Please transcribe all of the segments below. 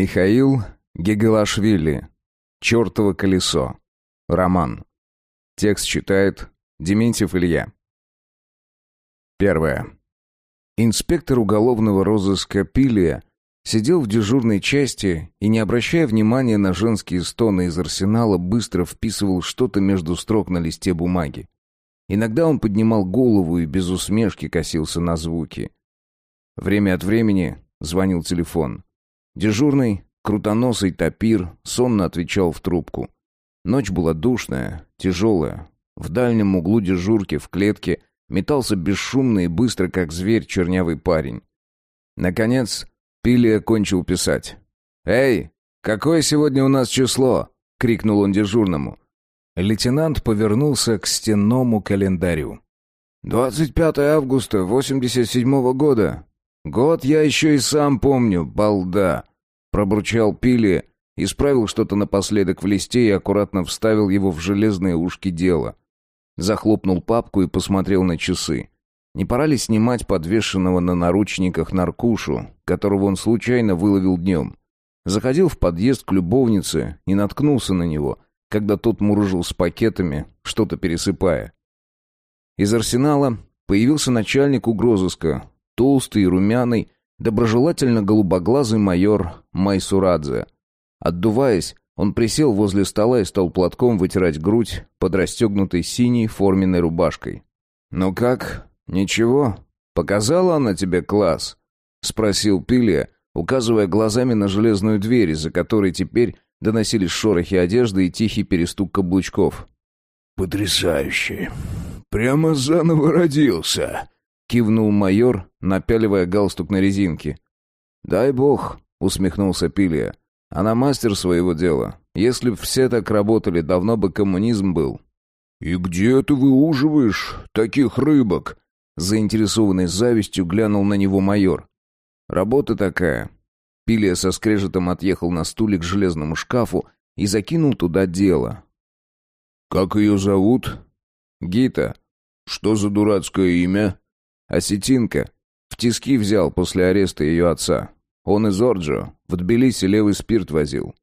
Михаил Гегалашвили. «Чертово колесо». Роман. Текст читает Дементьев Илья. Первое. Инспектор уголовного розыска Пилия сидел в дежурной части и, не обращая внимания на женские стоны из арсенала, быстро вписывал что-то между строк на листе бумаги. Иногда он поднимал голову и без усмешки косился на звуки. Время от времени звонил телефон. Дежурный, крутоносый топир, сонно отвечал в трубку. Ночь была душная, тяжелая. В дальнем углу дежурки в клетке метался бесшумно и быстро, как зверь, чернявый парень. Наконец, Пилия кончил писать. «Эй, какое сегодня у нас число?» — крикнул он дежурному. Лейтенант повернулся к стенному календарю. «Двадцать пятое августа восемьдесят седьмого года. Год я еще и сам помню, балда!» Пробурчал Пили, исправил что-то напоследок в листе и аккуратно вставил его в железные ушки дела. Захлопнул папку и посмотрел на часы. Не пора ли снимать подвешенного на наручниках наркушу, которого он случайно выловил днем? Заходил в подъезд к любовнице и наткнулся на него, когда тот мурыжил с пакетами, что-то пересыпая. Из арсенала появился начальник угрозыска, толстый и румяный, доброжелательно голубоглазый майор Майсурадзе. Отдуваясь, он присел возле стола и стал платком вытирать грудь под расстегнутой синей форменной рубашкой. «Ну как, «Ничего? Показала она тебе класс?» — спросил Пилия, указывая глазами на железную дверь, из-за которой теперь доносились шорохи одежды и тихий перестук каблучков. «Потрясающе! Прямо заново родился!» — кивнул майор, напяливая галстук на резинке. «Дай бог!» — усмехнулся Пилия. «Она мастер своего дела. Если б все так работали, давно бы коммунизм был». «И где ты выуживаешь таких рыбок?» Заинтересованный завистью глянул на него майор. «Работа такая». Пилия со скрежетом отъехал на стуле к железному шкафу и закинул туда дело. «Как ее зовут?» «Гита». «Что за дурацкое имя?» «Осетинка. В тиски взял после ареста ее отца. Он из Орджо. В Тбилиси левый спирт возил».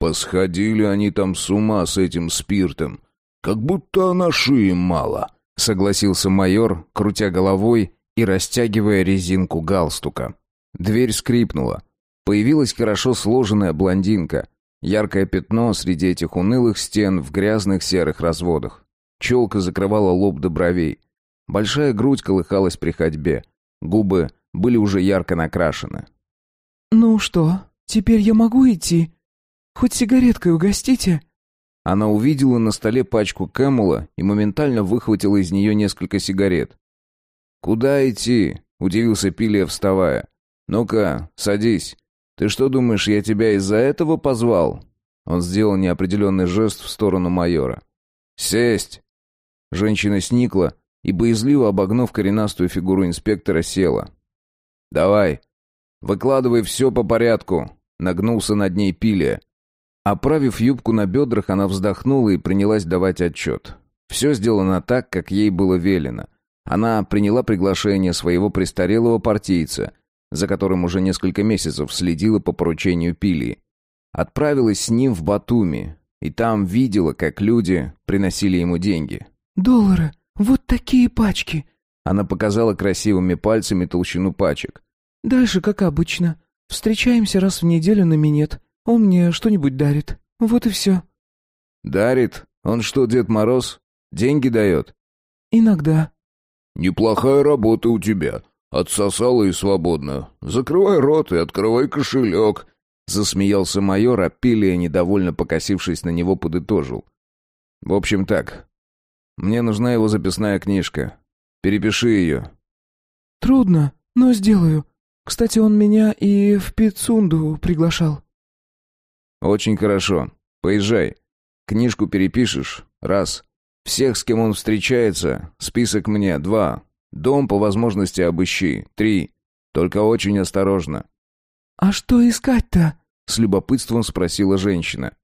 «Посходили они там с ума с этим спиртом. Как будто на шее мало». — согласился майор, крутя головой и растягивая резинку галстука. Дверь скрипнула. Появилась хорошо сложенная блондинка. Яркое пятно среди этих унылых стен в грязных серых разводах. Челка закрывала лоб до бровей. Большая грудь колыхалась при ходьбе. Губы были уже ярко накрашены. «Ну что, теперь я могу идти? Хоть сигареткой угостите?» Она увидела на столе пачку Кэмела и моментально выхватила из нее несколько сигарет. «Куда идти?» — удивился Пилия, вставая. «Ну-ка, садись. Ты что думаешь, я тебя из-за этого позвал?» Он сделал неопределенный жест в сторону майора. «Сесть!» Женщина сникла и, боязливо обогнув коренастую фигуру инспектора, села. «Давай, выкладывай все по порядку», — нагнулся над ней Пилия. Оправив юбку на бедрах, она вздохнула и принялась давать отчет. Все сделано так, как ей было велено. Она приняла приглашение своего престарелого партийца, за которым уже несколько месяцев следила по поручению Пилии. Отправилась с ним в Батуми, и там видела, как люди приносили ему деньги. «Доллары, вот такие пачки!» Она показала красивыми пальцами толщину пачек. «Дальше, как обычно. Встречаемся раз в неделю на минет. Он мне что-нибудь дарит. Вот и все». «Дарит? Он что, Дед Мороз? Деньги дает?» «Иногда». «Неплохая работа у тебя. Отсосала и свободно. Закрывай рот и открывай кошелек». Засмеялся майор, а Пилия, недовольно покосившись на него, подытожил. «В общем так. Мне нужна его записная книжка. Перепиши ее». «Трудно, но сделаю. Кстати, он меня и в Пицунду приглашал». «Очень хорошо. Поезжай. Книжку перепишешь. Раз. Всех, с кем он встречается, список мне. Два. Дом по возможности обыщи. Три. Только очень осторожно». «А что искать-то?» — с любопытством спросила женщина.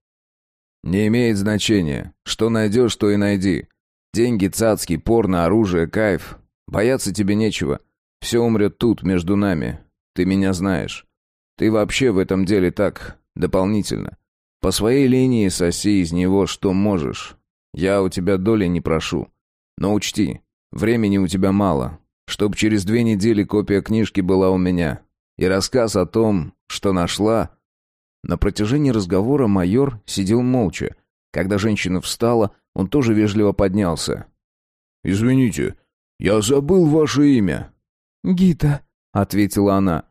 «Не имеет значения. Что найдешь, то и найди. Деньги, цацки, порно, оружие, кайф. Бояться тебе нечего. Все умрет тут, между нами. Ты меня знаешь. Ты вообще в этом деле так, Дополнительно. По своей линии соси из него что можешь. Я у тебя доли не прошу. Но учти, времени у тебя мало. Чтоб через две недели копия книжки была у меня. И рассказ о том, что нашла... На протяжении разговора майор сидел молча. Когда женщина встала, он тоже вежливо поднялся. «Извините, я забыл ваше имя». «Гита», — ответила она.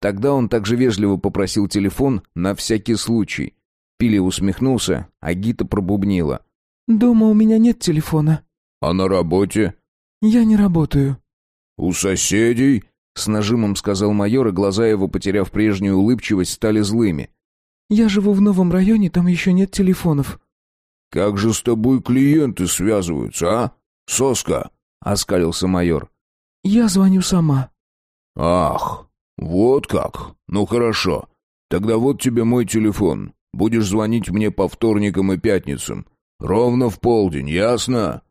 Тогда он также вежливо попросил телефон на всякий случай. Пили усмехнулся, а Гита пробубнила. «Дома у меня нет телефона». «А на работе?» «Я не работаю». «У соседей?» — с нажимом сказал майор, и глаза его, потеряв прежнюю улыбчивость, стали злыми. «Я живу в новом районе, там еще нет телефонов». «Как же с тобой клиенты связываются, а, соска?» — оскалился майор. «Я звоню сама». «Ах, вот как. Ну хорошо. Тогда вот тебе мой телефон. Будешь звонить мне по вторникам и пятницам. Ровно в полдень, ясно?»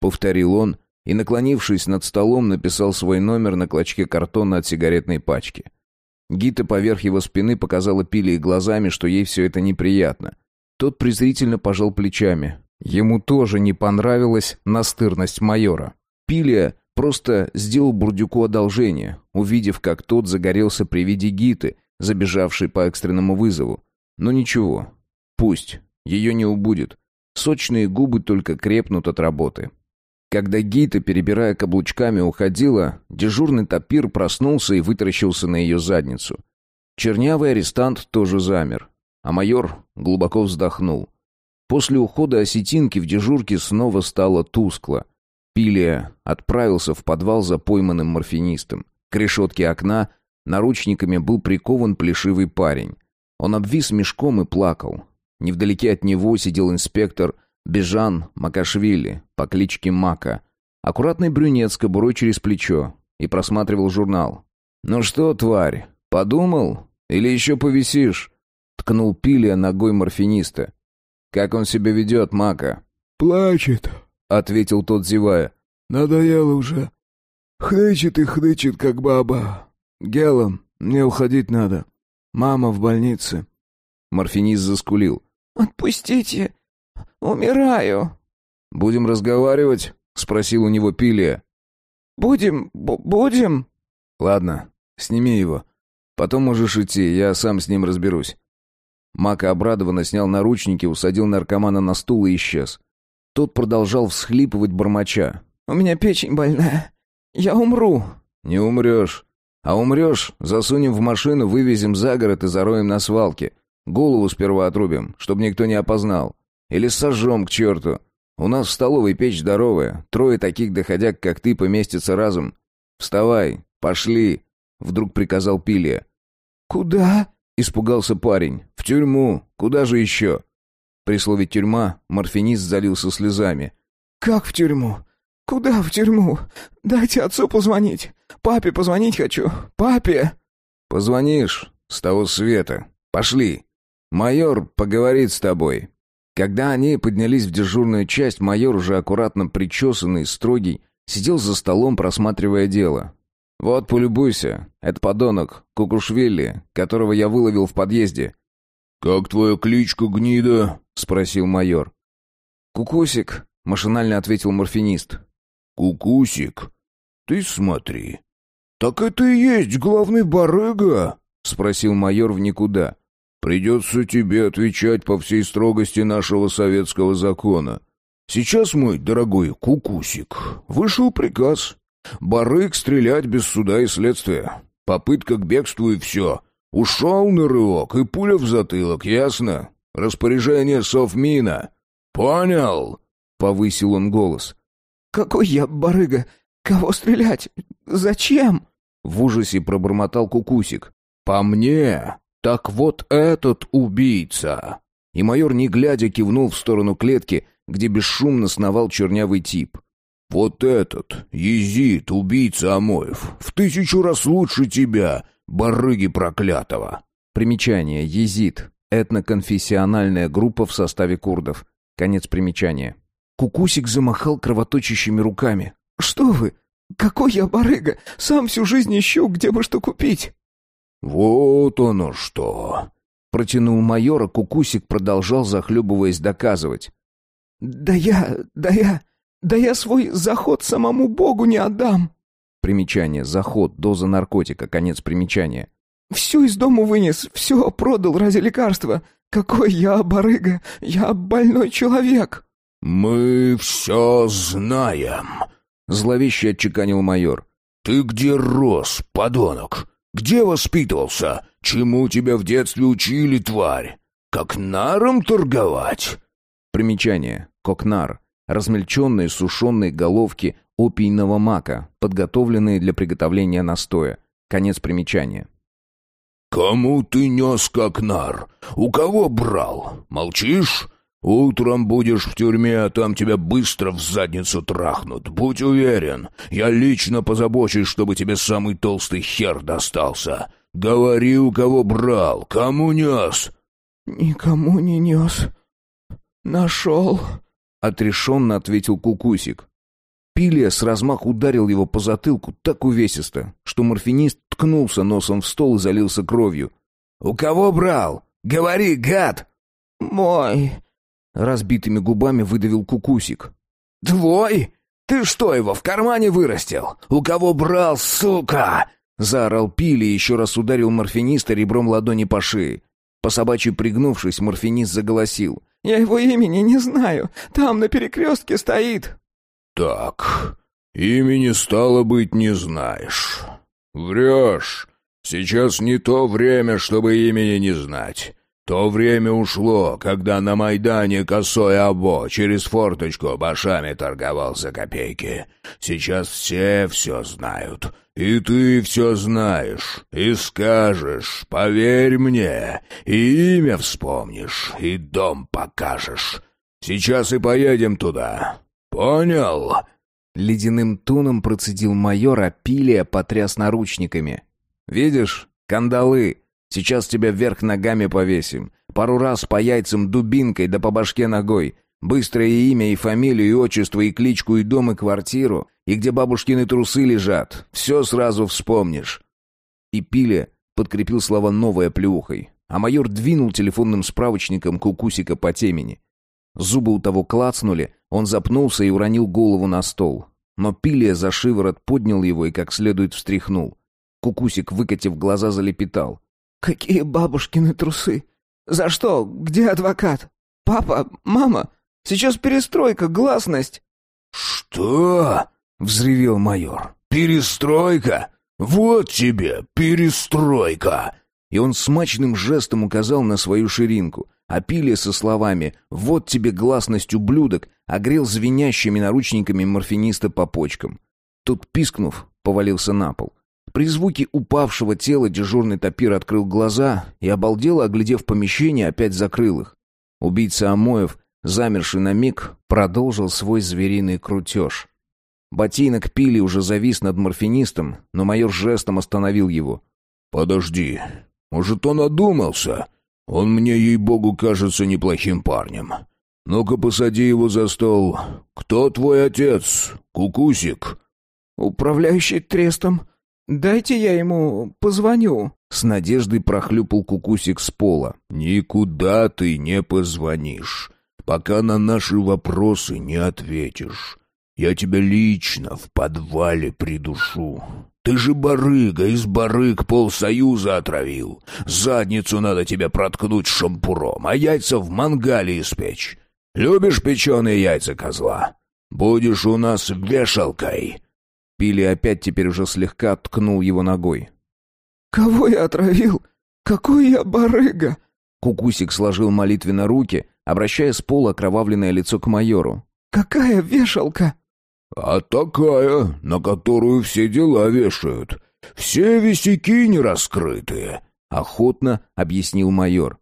Повторил он и, наклонившись над столом, написал свой номер на клочке картона от сигаретной пачки. Гита поверх его спины показала Пиле глазами, что ей все это неприятно. Тот презрительно пожал плечами. Ему тоже не понравилась настырность майора. Пилия просто сделал Бурдюку одолжение, увидев, как тот загорелся при виде Гиты, забежавшей по экстренному вызову. Но ничего, пусть, ее не убудет. Сочные губы только крепнут от работы. Когда Гита, перебирая каблучками, уходила, дежурный топир проснулся и вытаращился на ее задницу. Чернявый арестант тоже замер, а майор глубоко вздохнул. После ухода осетинки в дежурке снова стало тускло. Пилия отправился в подвал за пойманным морфинистом. К решетке окна наручниками был прикован плешивый парень. Он обвис мешком и плакал. Невдалеке от него сидел инспектор Бежан Макашвили по кличке Мака. Аккуратный брюнет с кобурой через плечо и просматривал журнал. «Ну что, тварь, подумал? Или еще повисишь?» Ткнул Пилия ногой морфиниста. «Как он себя ведет, Мака?» «Плачет», — ответил тот, зевая. «Надоело уже. Хнычет и хнычет, как баба. Гелом, мне уходить надо. Мама в больнице». Морфинист заскулил. «Отпустите, Умираю. Будем разговаривать? спросил у него Пилия. Будем, будем. Ладно, сними его. Потом можешь идти, я сам с ним разберусь. Мака обрадованно снял наручники, усадил наркомана на стул и исчез. Тот продолжал всхлипывать бормоча. «У меня печень больная. Я умру». «Не умрешь. А умрешь, засунем в машину, вывезем за город и зароем на свалке. Голову сперва отрубим, чтобы никто не опознал. Или сожжем к черту. У нас в столовой печь здоровая. Трое таких доходяг, как ты, поместится разум. Вставай, пошли!» Вдруг приказал Пилия. «Куда?» — испугался парень. «В тюрьму. Куда же еще?» При слове «тюрьма» морфинист залился слезами. «Как в тюрьму? Куда в тюрьму? Дайте отцу позвонить. Папе позвонить хочу. Папе!» «Позвонишь с того света. Пошли. Майор поговорит с тобой. Когда они поднялись в дежурную часть, майор, уже аккуратно причесанный, строгий, сидел за столом, просматривая дело. «Вот, полюбуйся, это подонок, Кукушвили, которого я выловил в подъезде». «Как твоя кличка, гнида?» — спросил майор. «Кукусик», — машинально ответил морфинист. «Кукусик? Ты смотри. Так это и есть главный барыга?» — спросил майор в никуда. Придется тебе отвечать по всей строгости нашего советского закона. Сейчас, мой дорогой кукусик, вышел приказ. Барык стрелять без суда и следствия. Попытка к бегству и все. Ушел на рывок и пуля в затылок, ясно? Распоряжение Совмина. Понял? Повысил он голос. Какой я барыга? Кого стрелять? Зачем? В ужасе пробормотал кукусик. По мне, «Так вот этот убийца!» И майор, не глядя, кивнул в сторону клетки, где бесшумно сновал чернявый тип. «Вот этот, езид, убийца Амоев, в тысячу раз лучше тебя, барыги проклятого!» Примечание. Езид. Этноконфессиональная группа в составе курдов. Конец примечания. Кукусик замахал кровоточащими руками. «Что вы? Какой я барыга? Сам всю жизнь ищу, где бы что купить!» «Вот оно что! Протянул майора, кукусик продолжал, захлебываясь, доказывать. «Да я, да я, да я свой заход самому Богу не отдам!» Примечание. Заход. Доза наркотика. Конец примечания. «Всю из дому вынес, все продал ради лекарства. Какой я барыга! Я больной человек!» «Мы все знаем», — зловеще отчеканил майор. «Ты где рос, подонок? Где воспитывался? Чему тебя в детстве учили, тварь? Как наром торговать?» Примечание. Кокнар. Размельченные сушеные головки опийного мака, подготовленные для приготовления настоя. Конец примечания. «Кому ты нес как нар? У кого брал? Молчишь? Утром будешь в тюрьме, а там тебя быстро в задницу трахнут. Будь уверен, я лично позабочусь, чтобы тебе самый толстый хер достался. Говори, у кого брал, кому нес?» «Никому не нес. Нашел», — отрешенно ответил Кукусик. Пилия с размаху ударил его по затылку так увесисто, что морфинист ткнулся носом в стол и залился кровью. «У кого брал? Говори, гад!» «Мой!» Разбитыми губами выдавил кукусик. «Твой? Ты что, его в кармане вырастил? У кого брал, сука?» Заорал Пили и еще раз ударил морфиниста ребром ладони по шее. По собачьи пригнувшись, морфинист заголосил. «Я его имени не знаю. Там на перекрестке стоит». «Так, имени стало быть не знаешь. Врешь. Сейчас не то время, чтобы имени не знать. То время ушло, когда на Майдане косой Або через форточку башами торговал за копейки. Сейчас все все знают. И ты все знаешь, и скажешь, поверь мне, и имя вспомнишь, и дом покажешь. Сейчас и поедем туда. Понял?» Ледяным тоном процедил майор, а потряс наручниками. «Видишь, кандалы!» Сейчас тебя вверх ногами повесим. Пару раз по яйцам дубинкой да по башке ногой. Быстрое имя и фамилию, и отчество, и кличку, и дом, и квартиру. И где бабушкины трусы лежат. Все сразу вспомнишь». И Пиля подкрепил слова новой оплеухой. А майор двинул телефонным справочником кукусика по темени. Зубы у того клацнули, он запнулся и уронил голову на стол. Но Пилия за шиворот поднял его и как следует встряхнул. Кукусик, выкатив глаза, залепетал. «Какие бабушкины трусы? За что? Где адвокат? Папа? Мама? Сейчас перестройка, гласность!» «Что?» — взревел майор. «Перестройка? Вот тебе перестройка!» И он смачным жестом указал на свою ширинку, а Пилия со словами «Вот тебе гласность, ублюдок!» огрел звенящими наручниками морфиниста по почкам. Тут, пискнув, повалился на пол. При звуке упавшего тела дежурный топир открыл глаза и, обалдело оглядев помещение, опять закрыл их. Убийца Амоев, замерший на миг, продолжил свой звериный крутеж. Ботинок пили уже завис над морфинистом, но майор жестом остановил его. «Подожди, может, он одумался? Он мне, ей-богу, кажется неплохим парнем. Ну-ка, посади его за стол. Кто твой отец? Кукусик?» «Управляющий трестом», «Дайте я ему позвоню». С надеждой прохлюпал кукусик с пола. «Никуда ты не позвонишь, пока на наши вопросы не ответишь. Я тебя лично в подвале придушу. Ты же барыга, из барыг полсоюза отравил. Задницу надо тебе проткнуть шампуром, а яйца в мангале испечь. Любишь печеные яйца козла? Будешь у нас вешалкой». Пили опять теперь уже слегка ткнул его ногой. «Кого я отравил? Какой я барыга?» Кукусик сложил молитвенно руки, обращая с пола окровавленное лицо к майору. «Какая вешалка?» «А такая, на которую все дела вешают. Все висяки не раскрытые», — охотно объяснил майор.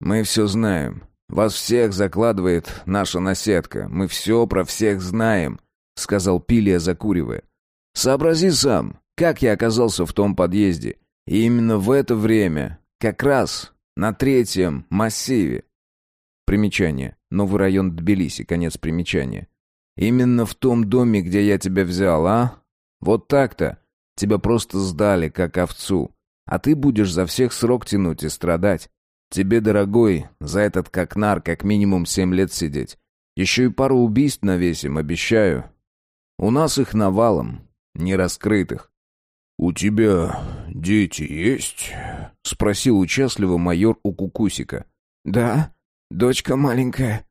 «Мы все знаем. Вас всех закладывает наша наседка. Мы все про всех знаем», — сказал Пилия, закуривая. Сообрази сам, как я оказался в том подъезде. И именно в это время, как раз на третьем массиве. Примечание. Новый район Тбилиси. Конец примечания. Именно в том доме, где я тебя взял, а? Вот так-то. Тебя просто сдали, как овцу. А ты будешь за всех срок тянуть и страдать. Тебе, дорогой, за этот кокнар как минимум семь лет сидеть. Еще и пару убийств навесим, обещаю. У нас их навалом, не раскрытых. «У тебя дети есть?» — спросил участливо майор у Кукусика. «Да, дочка маленькая».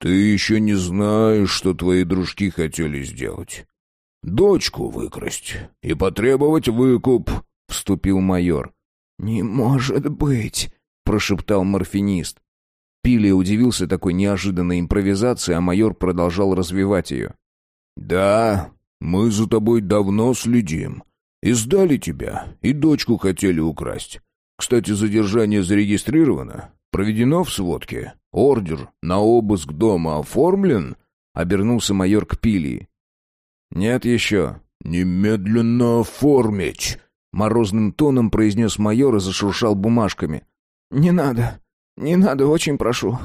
«Ты еще не знаешь, что твои дружки хотели сделать. Дочку выкрасть и потребовать выкуп», — вступил майор. «Не может быть», — прошептал морфинист. Пилия удивился такой неожиданной импровизации, а майор продолжал развивать ее. «Да, мы за тобой давно следим. И сдали тебя, и дочку хотели украсть. Кстати, задержание зарегистрировано, проведено в сводке. Ордер на обыск дома оформлен?» Обернулся майор к Пилии. «Нет еще». «Немедленно оформить!» Морозным тоном произнес майор и зашуршал бумажками. «Не надо, не надо, очень прошу.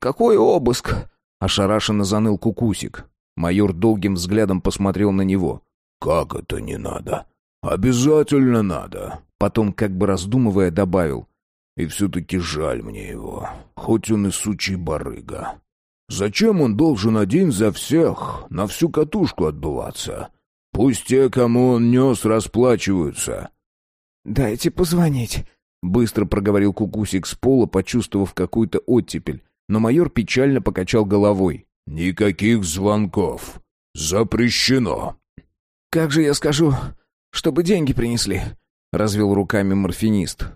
Какой обыск?» Ошарашенно заныл Кукусик. Майор долгим взглядом посмотрел на него. «Как это не надо? Обязательно надо!» Потом, как бы раздумывая, добавил. «И все-таки жаль мне его, хоть он и сучий барыга. Зачем он должен один за всех, на всю катушку отдуваться? Пусть те, кому он нес, расплачиваются». «Дайте позвонить», — быстро проговорил Кукусик с пола, почувствовав какую-то оттепель, но майор печально покачал головой. «Никаких звонков. Запрещено». «Как же я скажу, чтобы деньги принесли?» — развел руками морфинист.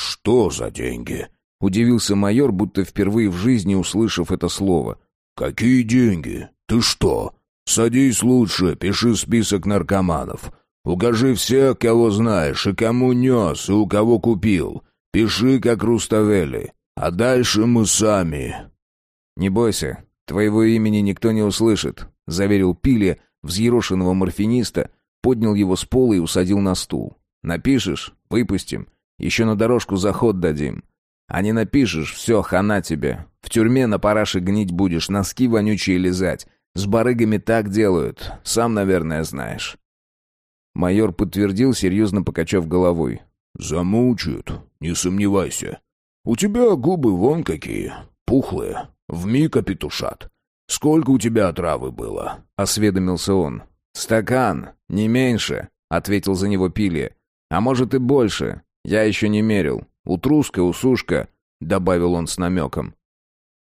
«Что за деньги?» — удивился майор, будто впервые в жизни услышав это слово. «Какие деньги? Ты что? Садись лучше, пиши список наркоманов. Укажи всех, кого знаешь, и кому нес, и у кого купил. Пиши, как Руставели. А дальше мы сами». «Не бойся, твоего имени никто не услышит», — заверил Пиле, взъерошенного морфиниста, поднял его с пола и усадил на стул. «Напишешь — выпустим. Еще на дорожку заход дадим. А не напишешь — все, хана тебе. В тюрьме на параше гнить будешь, носки вонючие лизать. С барыгами так делают, сам, наверное, знаешь». Майор подтвердил, серьезно покачав головой. «Замучают, не сомневайся. У тебя губы вон какие, пухлые, вмиг опетушат. Сколько у тебя отравы было?» — осведомился он. «Стакан, не меньше», — ответил за него Пилия. «А может и больше. Я еще не мерил. Утруска, усушка», — добавил он с намеком.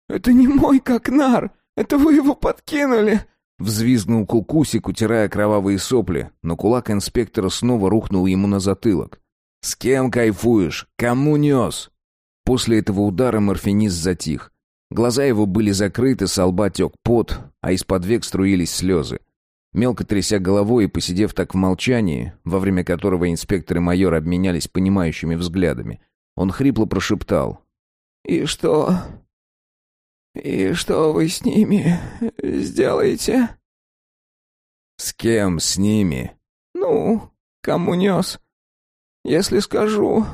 «Это не мой кокнар! Это вы его подкинули!» Взвизгнул кукусик, утирая кровавые сопли, но кулак инспектора снова рухнул ему на затылок. «С кем кайфуешь? Кому нес?» После этого удара морфинист затих. Глаза его были закрыты, с лба тек пот, а из-под век струились слезы. Мелко тряся головой и посидев так в молчании, во время которого инспектор и майор обменялись понимающими взглядами, он хрипло прошептал. «И что? И что вы с ними сделаете?» «С кем с ними?» «Ну, кому нес? Если скажу...»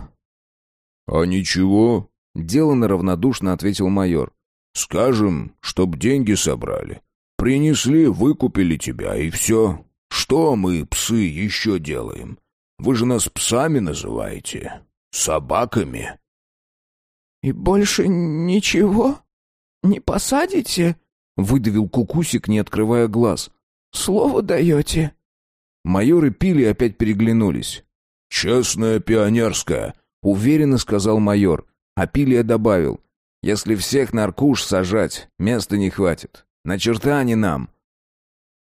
«А ничего?» — деланно равнодушно ответил майор. «Скажем, чтоб деньги собрали. Принесли, выкупили тебя, и все. Что мы, псы, еще делаем? Вы же нас псами называете. Собаками. И больше ничего? Не посадите? Выдавил кукусик, не открывая глаз. Слово даете? Майоры пили опять переглянулись. «Честная пионерская», — уверенно сказал майор. А Пилия добавил. «Если всех наркуш сажать, места не хватит. На черта они нам.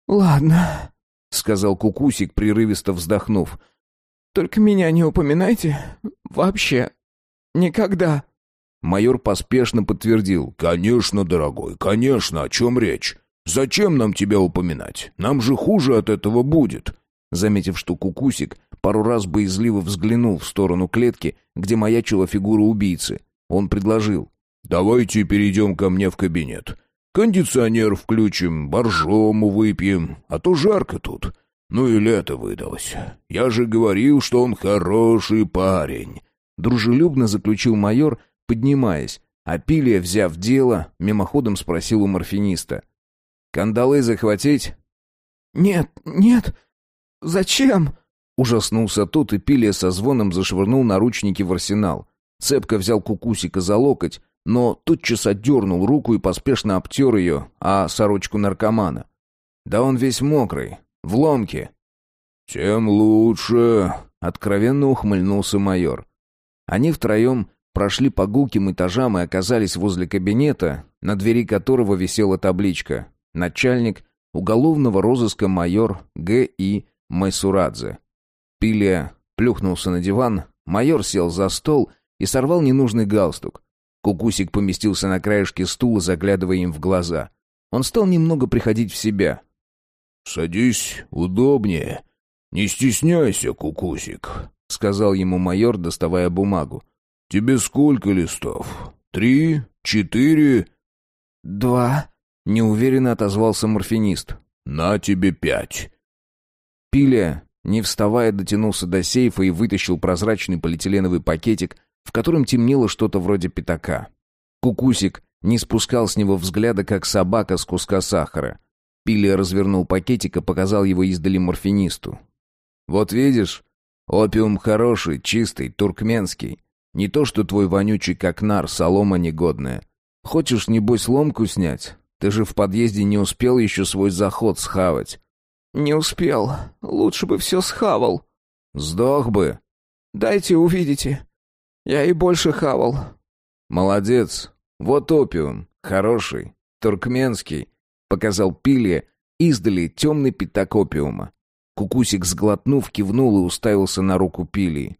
Ладно, сказал Кукусик, прерывисто вздохнув. Только меня не упоминайте вообще. Никогда. Майор поспешно подтвердил. «Конечно, дорогой, конечно, о чем речь? Зачем нам тебя упоминать? Нам же хуже от этого будет». Заметив, что Кукусик пару раз боязливо взглянул в сторону клетки, где маячила фигура убийцы, он предложил. «Давайте перейдем ко мне в кабинет. Кондиционер включим, боржому выпьем, а то жарко тут. Ну и лето выдалось. Я же говорил, что он хороший парень. Дружелюбно заключил майор, поднимаясь, а Пилия, взяв дело, мимоходом спросил у морфиниста. «Кандалы захватить?» «Нет, нет. Зачем?» Ужаснулся тот, и Пилия со звоном зашвырнул наручники в арсенал. Цепко взял Кукусика за локоть, но тотчас отдернул руку и поспешно обтер ее, а сорочку наркомана. Да он весь мокрый, в ломке. «Тем лучше», — откровенно ухмыльнулся майор. Они втроем прошли по гулким этажам и оказались возле кабинета, на двери которого висела табличка «Начальник уголовного розыска майор Г.И. Майсурадзе». Пилия плюхнулся на диван, майор сел за стол и сорвал ненужный галстук. Кукусик поместился на краешке стула, заглядывая им в глаза. Он стал немного приходить в себя. «Садись удобнее. Не стесняйся, Кукусик», — сказал ему майор, доставая бумагу. «Тебе сколько листов? Три? Четыре?» «Два», — неуверенно отозвался морфинист. «На тебе пять». Пиля, не вставая, дотянулся до сейфа и вытащил прозрачный полиэтиленовый пакетик, в котором темнело что-то вроде пятака. Кукусик не спускал с него взгляда, как собака с куска сахара. Пилия развернул пакетик и показал его издали морфинисту. «Вот видишь, опиум хороший, чистый, туркменский. Не то, что твой вонючий как нар, солома негодная. Хочешь, небось, ломку снять? Ты же в подъезде не успел еще свой заход схавать». «Не успел. Лучше бы все схавал». «Сдох бы». «Дайте увидите. Я и больше хавал». «Молодец. Вот опиум. Хороший. Туркменский», — показал Пилия издали темный пятак опиума. Кукусик, сглотнув, кивнул и уставился на руку Пилии.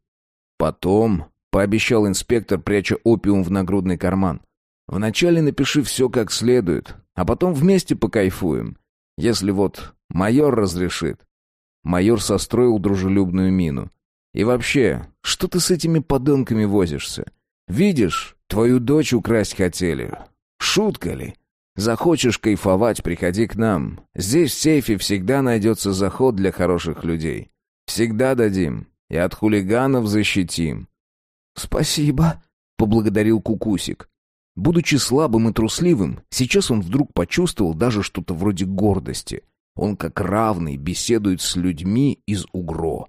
Потом пообещал инспектор, пряча опиум в нагрудный карман. Вначале напиши все как следует, а потом вместе покайфуем. Если вот майор разрешит. Майор состроил дружелюбную мину. И вообще, что ты с этими подонками возишься? Видишь, твою дочь украсть хотели. Шутка ли? Захочешь кайфовать, приходи к нам. Здесь в сейфе всегда найдется заход для хороших людей. Всегда дадим. И от хулиганов защитим. «Спасибо», — поблагодарил Кукусик. Будучи слабым и трусливым, сейчас он вдруг почувствовал даже что-то вроде гордости. Он как равный беседует с людьми из УГРО.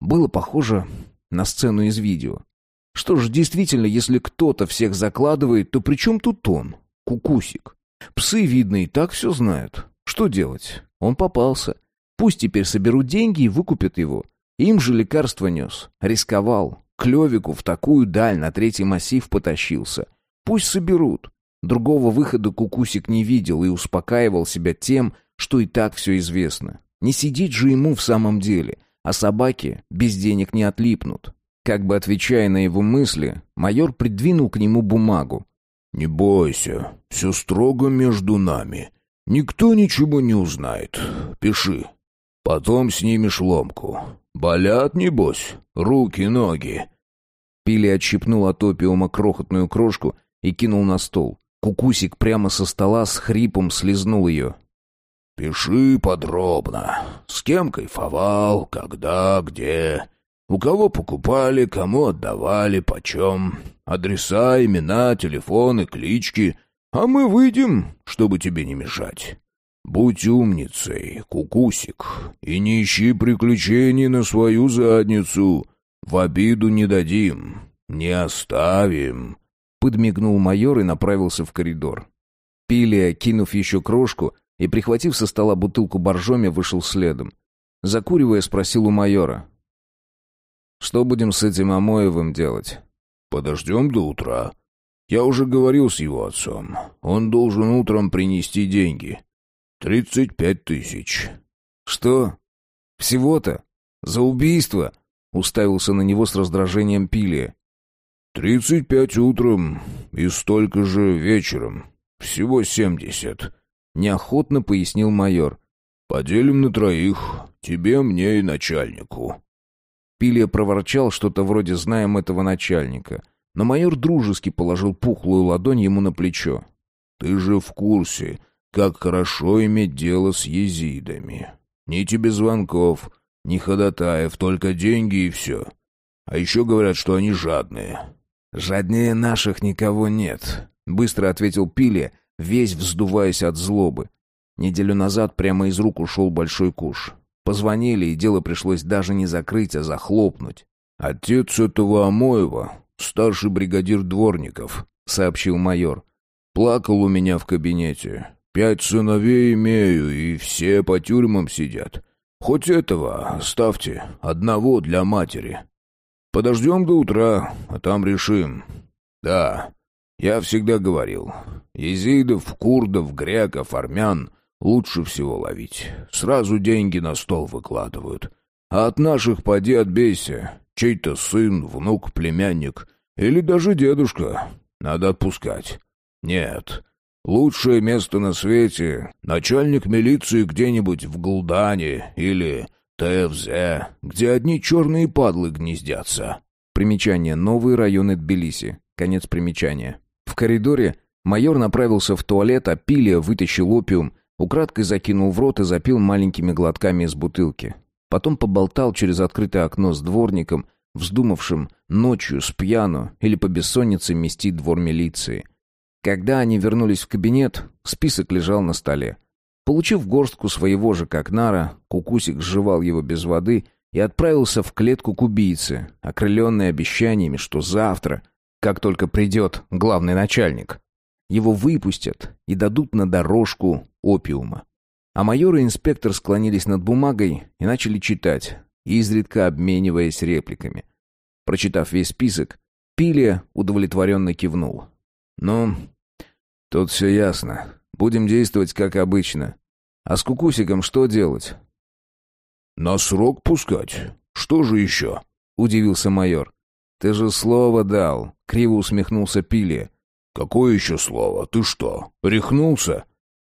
Было похоже на сцену из видео. Что ж, действительно, если кто-то всех закладывает, то при чем тут он, Кукусик? Псы, видно, и так все знают. Что делать? Он попался. Пусть теперь соберут деньги и выкупят его. Им же лекарство нес. Рисковал. Клевику в такую даль на третий массив потащился. Пусть соберут. Другого выхода Кукусик не видел и успокаивал себя тем, что и так все известно. Не сидеть же ему в самом деле, а собаки без денег не отлипнут. Как бы отвечая на его мысли, майор придвинул к нему бумагу. «Не бойся, все строго между нами. Никто ничего не узнает. Пиши. Потом снимешь ломку. Болят, небось, руки-ноги». Пили отщипнул от опиума крохотную крошку и кинул на стол. Кукусик прямо со стола с хрипом слезнул ее. «Пиши подробно. С кем кайфовал, когда, где, у кого покупали, кому отдавали, почем. Адреса, имена, телефоны, клички. А мы выйдем, чтобы тебе не мешать. Будь умницей, кукусик, и не ищи приключений на свою задницу. В обиду не дадим, не оставим». Подмигнул майор и направился в коридор. Пилия, кинув еще крошку и, прихватив со стола бутылку боржоми, вышел следом. Закуривая, спросил у майора. «Что будем с этим Амоевым делать?» «Подождем до утра. Я уже говорил с его отцом. Он должен утром принести деньги. Тридцать пять тысяч». «Что? Всего-то? За убийство?» Уставился на него с раздражением Пилия. «Тридцать пять утром и столько же вечером. Всего семьдесят», — неохотно пояснил майор. «Поделим на троих. Тебе, мне и начальнику». Пилия проворчал что-то вроде «знаем этого начальника», но майор дружески положил пухлую ладонь ему на плечо. «Ты же в курсе, как хорошо иметь дело с езидами. Ни тебе звонков, ни ходатаев, только деньги и все. А еще говорят, что они жадные. «Жаднее наших никого нет», — быстро ответил Пили, весь вздуваясь от злобы. Неделю назад прямо из рук ушел большой куш. Позвонили, и дело пришлось даже не закрыть, а захлопнуть. «Отец этого Амоева старший бригадир дворников», — сообщил майор. «Плакал у меня в кабинете. Пять сыновей имею, и все по тюрьмам сидят. Хоть этого ставьте, одного для матери. Подождем до утра, а там решим. Да, я всегда говорил, езидов, курдов, греков, армян лучше всего ловить. Сразу деньги на стол выкладывают. А от наших поди отбейся. Чей-то сын, внук, племянник или даже дедушка. Надо отпускать. Нет, лучшее место на свете — начальник милиции где-нибудь в Гулдане или ТФЗ, где одни черные падлы гнездятся. Примечание. Новые районы Тбилиси. Конец примечания. В коридоре майор направился в туалет, а Пилия вытащил опиум, украдкой закинул в рот и запил маленькими глотками из бутылки. Потом поболтал через открытое окно с дворником, вздумавшим ночью с пьяну или по бессоннице мести двор милиции. Когда они вернулись в кабинет, список лежал на столе. Получив горстку своего же как нара, Кукусик сживал его без воды и отправился в клетку к убийце, окрыленный обещаниями, что завтра, как только придет главный начальник, его выпустят и дадут на дорожку опиума. А майор и инспектор склонились над бумагой и начали читать, изредка обмениваясь репликами. Прочитав весь список, Пилия удовлетворенно кивнул. «Ну, тут все ясно. Будем действовать как обычно. А с Кукусиком что делать?» «На срок пускать. Что же еще?» — удивился майор. «Ты же слово дал», — криво усмехнулся Пилия. «Какое еще слово? Ты что, рехнулся?»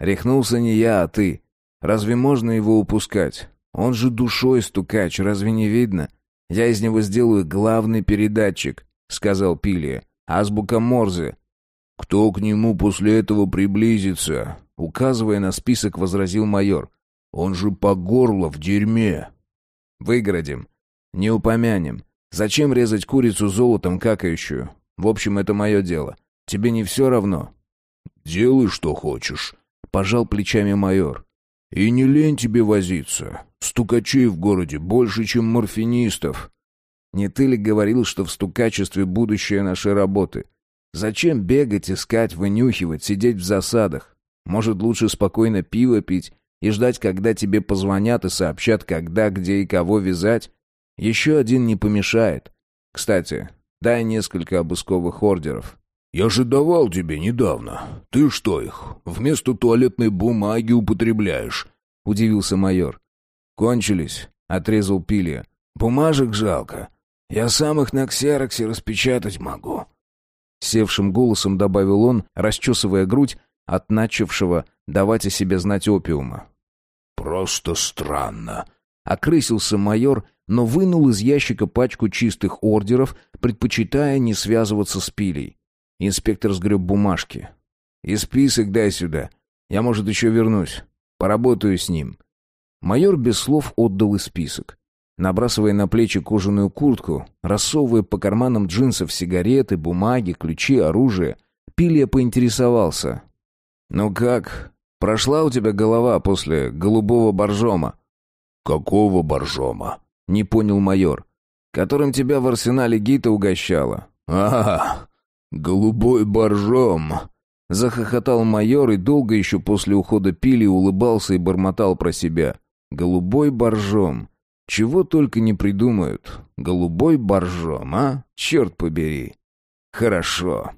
«Рехнулся не я, а ты. Разве можно его упускать? Он же душой стукач, разве не видно? Я из него сделаю главный передатчик», — сказал Пилия. «Азбука Морзе». «Кто к нему после этого приблизится?» Указывая на список, возразил майор. «Он же по горло в дерьме». «Выгородим. Не упомянем. Зачем резать курицу золотом какающую? В общем, это мое дело. Тебе не все равно?» «Делай, что хочешь», — пожал плечами майор. «И не лень тебе возиться. Стукачей в городе больше, чем морфинистов». «Не ты ли говорил, что в стукачестве будущее нашей работы? Зачем бегать, искать, вынюхивать, сидеть в засадах? Может, лучше спокойно пиво пить и ждать, когда тебе позвонят и сообщат, когда, где и кого вязать? Еще один не помешает. Кстати, дай несколько обысковых ордеров. «Я же давал тебе недавно. Ты что их, вместо туалетной бумаги употребляешь?» — удивился майор. «Кончились», — отрезал Пилия. «Бумажек жалко. Я сам их на ксероксе распечатать могу». Севшим голосом добавил он, расчесывая грудь от начавшего давать о себе знать опиума. «Просто странно», — окрысился майор, но вынул из ящика пачку чистых ордеров, предпочитая не связываться с Пилей. Инспектор сгреб бумажки. «И список дай сюда. Я, может, еще вернусь. Поработаю с ним». Майор без слов отдал и список. Набрасывая на плечи кожаную куртку, рассовывая по карманам джинсов сигареты, бумаги, ключи, оружие, Пилия поинтересовался. «Ну как? Прошла у тебя голова после голубого боржома?» «Какого боржома?» — не понял майор. «Которым тебя в арсенале Гита угощала». «А, «Голубой боржом!» Захохотал майор и долго еще после ухода пили, улыбался и бормотал про себя. «Голубой боржом! Чего только не придумают! Голубой боржом, а? Черт побери!» «Хорошо!»